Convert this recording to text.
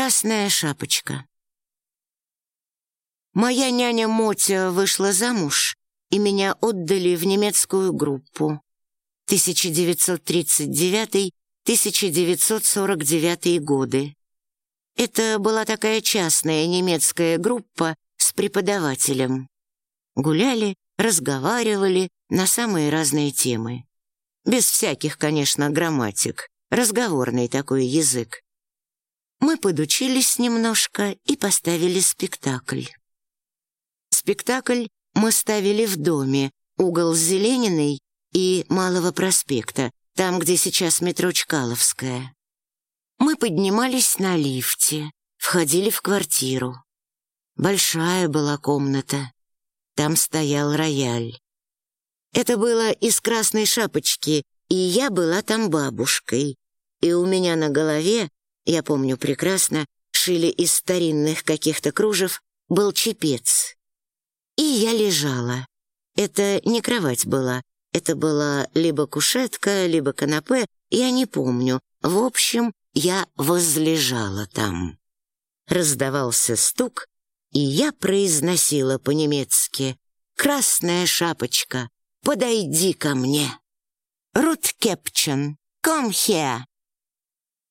Красная шапочка. Моя няня Мотя вышла замуж, и меня отдали в немецкую группу. 1939-1949 годы. Это была такая частная немецкая группа с преподавателем. Гуляли, разговаривали на самые разные темы. Без всяких, конечно, грамматик. Разговорный такой язык. Мы подучились немножко и поставили спектакль. Спектакль мы ставили в доме, угол Зелениной и Малого проспекта, там, где сейчас метро Чкаловская. Мы поднимались на лифте, входили в квартиру. Большая была комната. Там стоял рояль. Это было из красной шапочки, и я была там бабушкой. И у меня на голове, я помню прекрасно, шили из старинных каких-то кружев, был чепец. И я лежала. Это не кровать была, это была либо кушетка, либо канапе, я не помню. В общем, я возлежала там. Раздавался стук, и я произносила по-немецки «Красная шапочка, подойди ко мне». «Рут Кепчен, come here».